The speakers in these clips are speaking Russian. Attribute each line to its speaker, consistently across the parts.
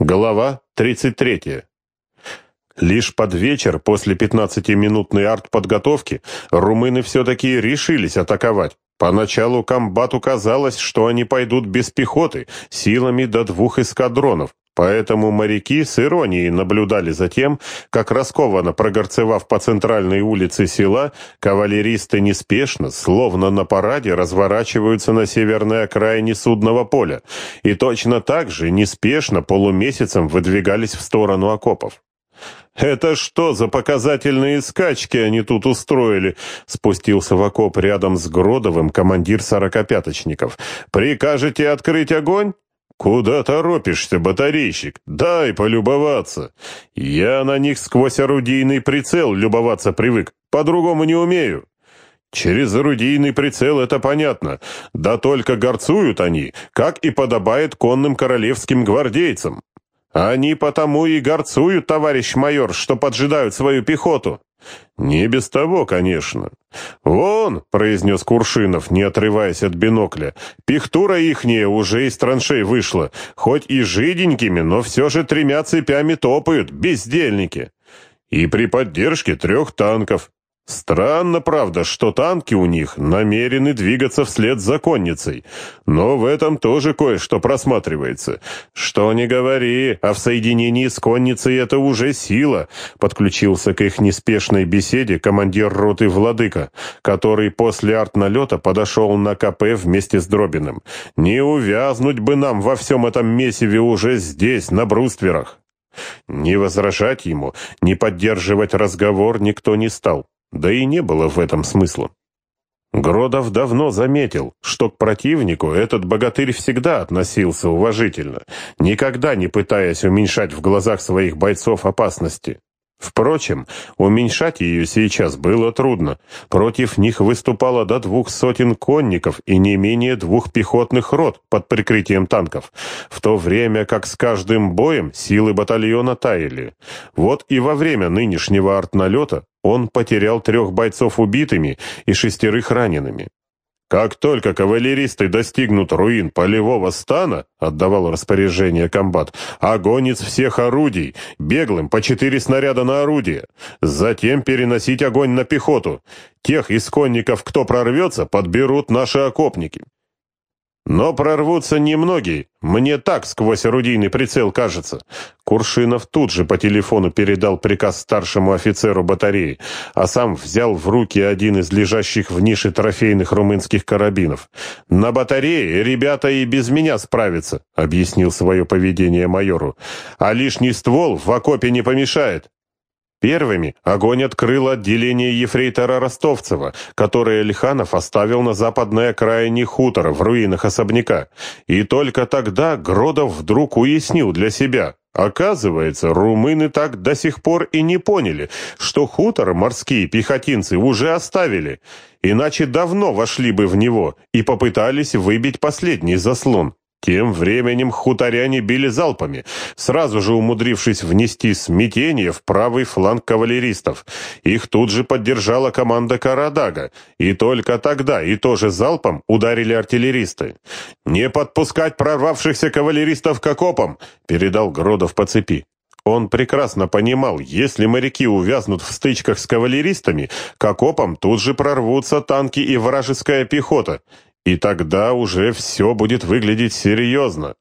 Speaker 1: Глава 33. Лишь под вечер, после 15-минутной артподготовки, румыны все-таки решились атаковать. Поначалу комбату казалось, что они пойдут без пехоты, силами до двух эскадронов, Поэтому моряки с иронией наблюдали за тем, как раскованно прогорцевав по центральной улице села, кавалеристы неспешно, словно на параде, разворачиваются на северной окраине судного поля и точно так же неспешно полумесяцем выдвигались в сторону окопов. «Это что за показательные скачки они тут устроили?» Спустился в окоп рядом с Гродовым командир сорокопяточников. «Прикажете открыть огонь?» «Куда торопишься, батарейщик? Дай полюбоваться. Я на них сквозь орудийный прицел любоваться привык, по-другому не умею». Через орудийный прицел это понятно. Да только горцуют они, как и подобает конным королевским гвардейцам. Они потому и горцуют, товарищ майор, что поджидают свою пехоту. «Не без того, конечно». «Вон», — произнес Куршинов, не отрываясь от бинокля, «пихтура ихняя уже из траншей вышла, хоть и жиденькими, но все же тремя цепями топают, бездельники. И при поддержке трех танков. Странно, правда, что танки у них намерены двигаться вслед за конницей, но в этом тоже кое-что просматривается. Что не говори, а в соединении с конницей это уже сила, подключился к их неспешной беседе командир роты Владыка, который после артналета подошел на КП вместе с Дробиным. Не увязнуть бы нам во всем этом месиве уже здесь, на брустверах. Не возражать ему, не поддерживать разговор никто не стал. Да и не было в этом смысла. Гродов давно заметил, что к противнику этот богатырь всегда относился уважительно, никогда не пытаясь уменьшать в глазах своих бойцов опасности. Впрочем, уменьшать ее сейчас было трудно. Против них выступало до двух сотен конников и не менее двух пехотных рот под прикрытием танков, в то время как с каждым боем силы батальона таяли. Вот и во время нынешнего артналета он потерял трех бойцов убитыми и шестерых ранеными. Как только кавалеристы достигнут руин полевого стана, отдавал распоряжение комбат, огонь из всех орудий, беглым по четыре снаряда на орудие. Затем переносить огонь на пехоту. Тех из конников, кто прорвется, подберут наши окопники. Но прорвутся немногие, мне так сквозь орудийный прицел кажется. Куршинов тут же по телефону передал приказ старшему офицеру батареи, а сам взял в руки один из лежащих в нише трофейных румынских карабинов. «На батарее ребята и без меня справятся», — объяснил свое поведение майору. «А лишний ствол в окопе не помешает. Первыми огонь открыло отделение ефрейтора Ростовцева, которое Лиханов оставил на западной окраине хутора в руинах особняка. И только тогда Гродов вдруг уяснил для себя. Оказывается, румыны так до сих пор и не поняли, что хутор морские пехотинцы уже оставили, иначе давно вошли бы в него и попытались выбить последний заслон. Тем временем хуторяне били залпами, сразу же умудрившись внести смятение в правый фланг кавалеристов. Их тут же поддержала команда Карадага, и только тогда и тоже залпом ударили артиллеристы. «Не подпускать прорвавшихся кавалеристов к окопам!» — передал Гродов по цепи. Он прекрасно понимал, если моряки увязнут в стычках с кавалеристами, к окопам тут же прорвутся танки и вражеская пехота, и тогда уже все будет выглядеть серьезно.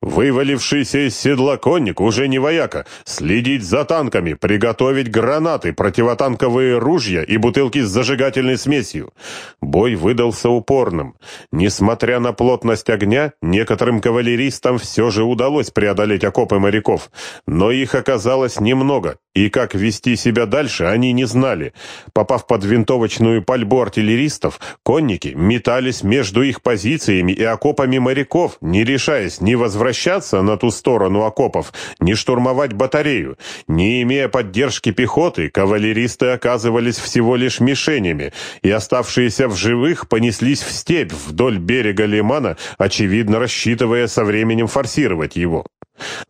Speaker 1: Вывалившийся из седла конник уже не вояка. Следить за танками, приготовить гранаты, противотанковые ружья и бутылки с зажигательной смесью. Бой выдался упорным. Несмотря на плотность огня, некоторым кавалеристам все же удалось преодолеть окопы моряков. Но их оказалось немного, и как вести себя дальше они не знали. Попав под винтовочную пальбу артиллеристов, конники метались между их позициями и окопами моряков, не решаясь ни возвращаться, возвращаться на ту сторону окопов, не штурмовать батарею. Не имея поддержки пехоты, кавалеристы оказывались всего лишь мишенями, и оставшиеся в живых понеслись в степь вдоль берега лимана, очевидно рассчитывая со временем форсировать его.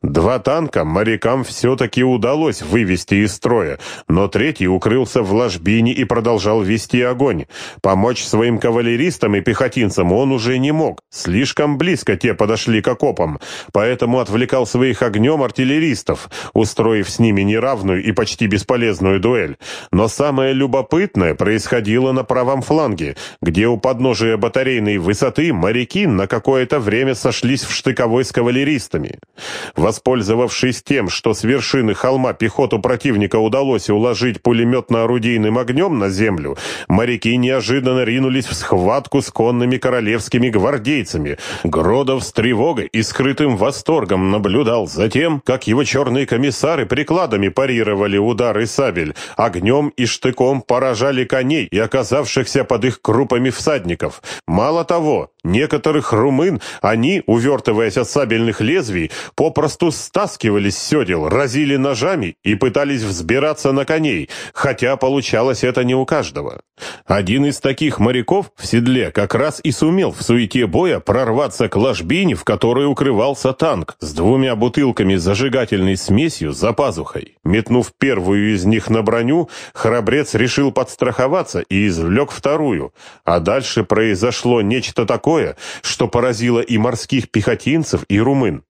Speaker 1: Два танка морякам все-таки удалось вывести из строя, но третий укрылся в ложбине и продолжал вести огонь. Помочь своим кавалеристам и пехотинцам он уже не мог. Слишком близко те подошли к окопам, поэтому отвлекал своих огнем артиллеристов, устроив с ними неравную и почти бесполезную дуэль. Но самое любопытное происходило на правом фланге, где у подножия батарейной высоты моряки на какое-то время сошлись в штыковой с кавалеристами. Воспользовавшись тем, что с вершины холма пехоту противника удалось уложить пулеметно-орудийным огнем на землю, моряки неожиданно ринулись в схватку с конными королевскими гвардейцами. Гродов с тревогой и скрытым восторгом наблюдал за тем, как его черные комиссары прикладами парировали удары сабель, огнем и штыком поражали коней и оказавшихся под их крупами всадников. Мало того, некоторых румын они, увертываясь от сабельных лезвий, попросту стаскивались с седел, разили ножами и пытались взбираться на коней, хотя получалось это не у каждого. Один из таких моряков в седле как раз и сумел в суете боя прорваться к ложбине, в которой укрывался танк, с двумя бутылками зажигательной смесью за пазухой. Метнув первую из них на броню, храбрец решил подстраховаться и извлек вторую, а дальше произошло нечто такое, что поразило и морских пехотинцев, и румын.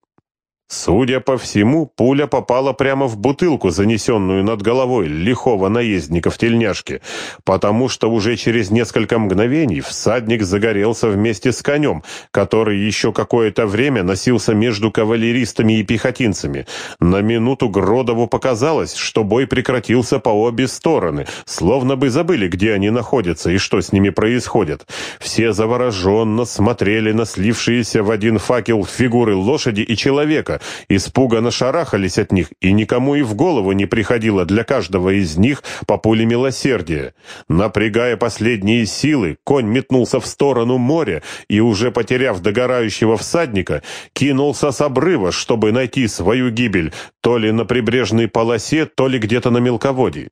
Speaker 1: Судя по всему, пуля попала прямо в бутылку, занесенную над головой лихого наездника в тельняшке, потому что уже через несколько мгновений всадник загорелся вместе с конем, который еще какое-то время носился между кавалеристами и пехотинцами. На минуту Гродову показалось, что бой прекратился по обе стороны, словно бы забыли, где они находятся и что с ними происходит. Все завороженно смотрели на слившиеся в один факел фигуры лошади и человека, испуганно шарахались от них, и никому и в голову не приходило для каждого из них по пуле милосердия. Напрягая последние силы, конь метнулся в сторону моря и, уже потеряв догорающего всадника, кинулся с обрыва, чтобы найти свою гибель, то ли на прибрежной полосе, то ли где-то на мелководье.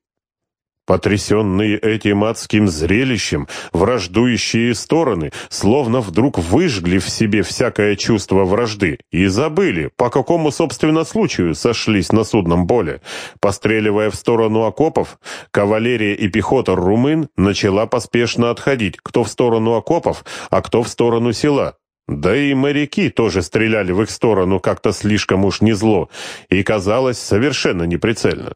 Speaker 1: Потрясенные этим адским зрелищем, враждующие стороны словно вдруг выжгли в себе всякое чувство вражды и забыли, по какому, собственно, случаю сошлись на судном поле. Постреливая в сторону окопов, кавалерия и пехота румын начала поспешно отходить, кто в сторону окопов, а кто в сторону села. Да и моряки тоже стреляли в их сторону как-то слишком уж не зло и казалось совершенно неприцельно.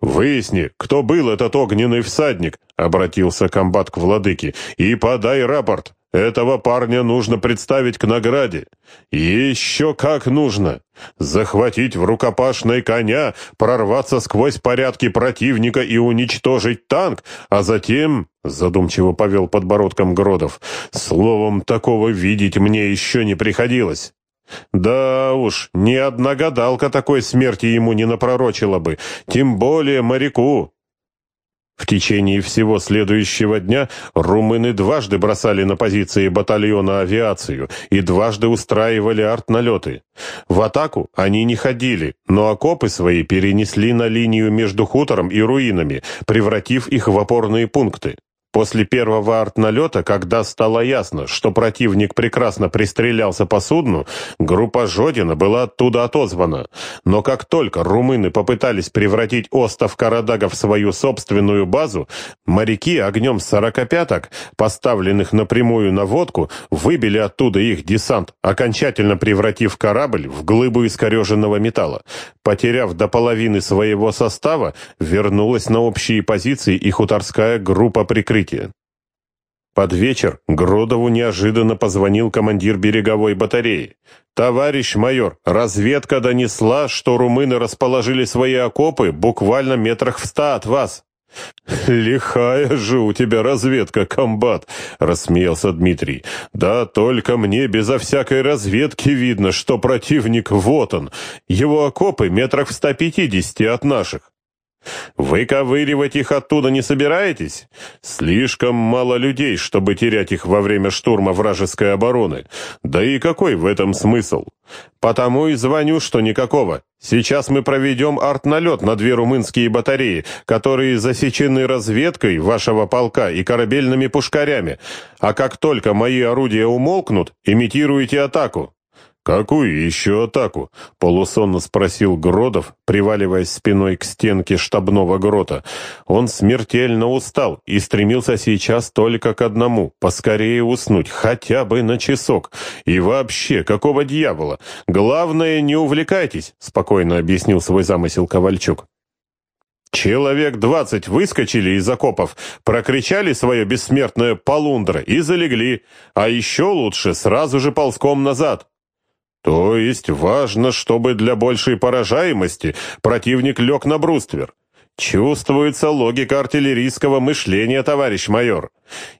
Speaker 1: «Выясни, кто был этот огненный всадник», — обратился комбат к владыке, — «и подай рапорт. Этого парня нужно представить к награде. Еще как нужно. Захватить в рукопашной коня, прорваться сквозь порядки противника и уничтожить танк, а затем...» — задумчиво повел подбородком Гродов. «Словом, такого видеть мне еще не приходилось». Да уж, ни одна гадалка такой смерти ему не напророчила бы, тем более моряку. В течение всего следующего дня румыны дважды бросали на позиции батальона авиацию и дважды устраивали артналеты. В атаку они не ходили, но окопы свои перенесли на линию между хутором и руинами, превратив их в опорные пункты. После первого артналета, когда стало ясно, что противник прекрасно пристрелялся по судну, группа Жодина была оттуда отозвана. Но как только румыны попытались превратить остов Карадага в свою собственную базу, моряки огнем сорокопяток, поставленных напрямую на водку, выбили оттуда их десант, окончательно превратив корабль в глыбу искореженного металла. Потеряв до половины своего состава, вернулась на общие позиции и хуторская группа прикрытия прикрытия. Под вечер Гродову неожиданно позвонил командир береговой батареи. «Товарищ майор, разведка донесла, что румыны расположили свои окопы буквально метрах в ста от вас». «Лихая же у тебя разведка, комбат!» — рассмеялся Дмитрий. «Да только мне безо всякой разведки видно, что противник вот он. Его окопы метрах в ста пятидесяти от наших. Выковыривать их оттуда не собираетесь? Слишком мало людей, чтобы терять их во время штурма вражеской обороны. Да и какой в этом смысл? Потому и звоню, что никакого. Сейчас мы проведем артналет на две румынские батареи, которые засечены разведкой вашего полка и корабельными пушкарями. А как только мои орудия умолкнут, имитируйте атаку. «Какую еще атаку?» — полусонно спросил Гродов, приваливаясь спиной к стенке штабного грота. Он смертельно устал и стремился сейчас только к одному — поскорее уснуть, хотя бы на часок. И вообще, какого дьявола? Главное, не увлекайтесь, — спокойно объяснил свой замысел Ковальчук. Человек двадцать выскочили из окопов, прокричали свое бессмертное полундра и залегли, а еще лучше сразу же ползком назад. То есть важно, чтобы для большей поражаемости противник лег на бруствер. Чувствуется логика артиллерийского мышления, товарищ майор.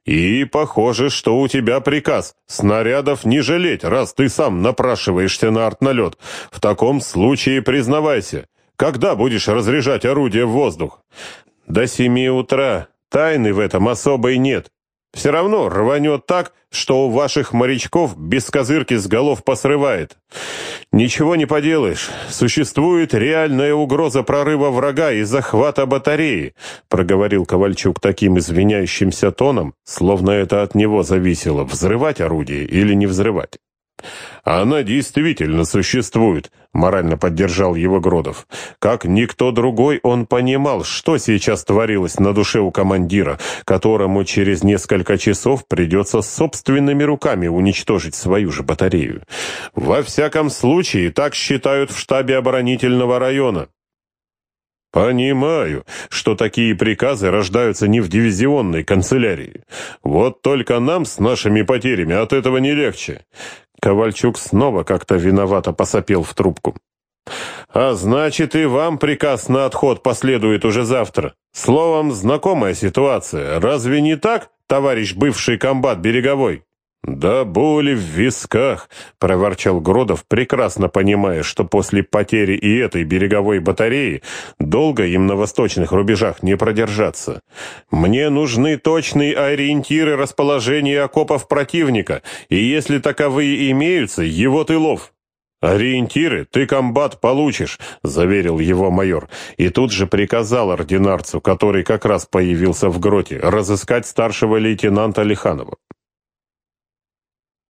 Speaker 1: И похоже, что у тебя приказ снарядов не жалеть, раз ты сам напрашиваешься на артналет. В таком случае признавайся, когда будешь разряжать орудие в воздух? До семи утра. Тайны в этом особой нет. Все равно рванет так, что у ваших морячков без козырки с голов посрывает. Ничего не поделаешь. Существует реальная угроза прорыва врага и захвата батареи, проговорил Ковальчук таким извиняющимся тоном, словно это от него зависело, взрывать орудие или не взрывать. «Она действительно существует», — морально поддержал его Гродов. Как никто другой он понимал, что сейчас творилось на душе у командира, которому через несколько часов придется собственными руками уничтожить свою же батарею. Во всяком случае, так считают в штабе оборонительного района. «Понимаю, что такие приказы рождаются не в дивизионной канцелярии. Вот только нам с нашими потерями от этого не легче. Ковальчук снова как-то виновато посопел в трубку. «А значит, и вам приказ на отход последует уже завтра. Словом, знакомая ситуация. Разве не так, товарищ бывший комбат береговой?» «Да боли в висках», — проворчал Гродов, прекрасно понимая, что после потери и этой береговой батареи долго им на восточных рубежах не продержаться. «Мне нужны точные ориентиры расположения окопов противника, и если таковые имеются, его тылов». «Ориентиры ты, комбат, получишь», — заверил его майор, и тут же приказал ординарцу, который как раз появился в гроте, разыскать старшего лейтенанта Лиханова.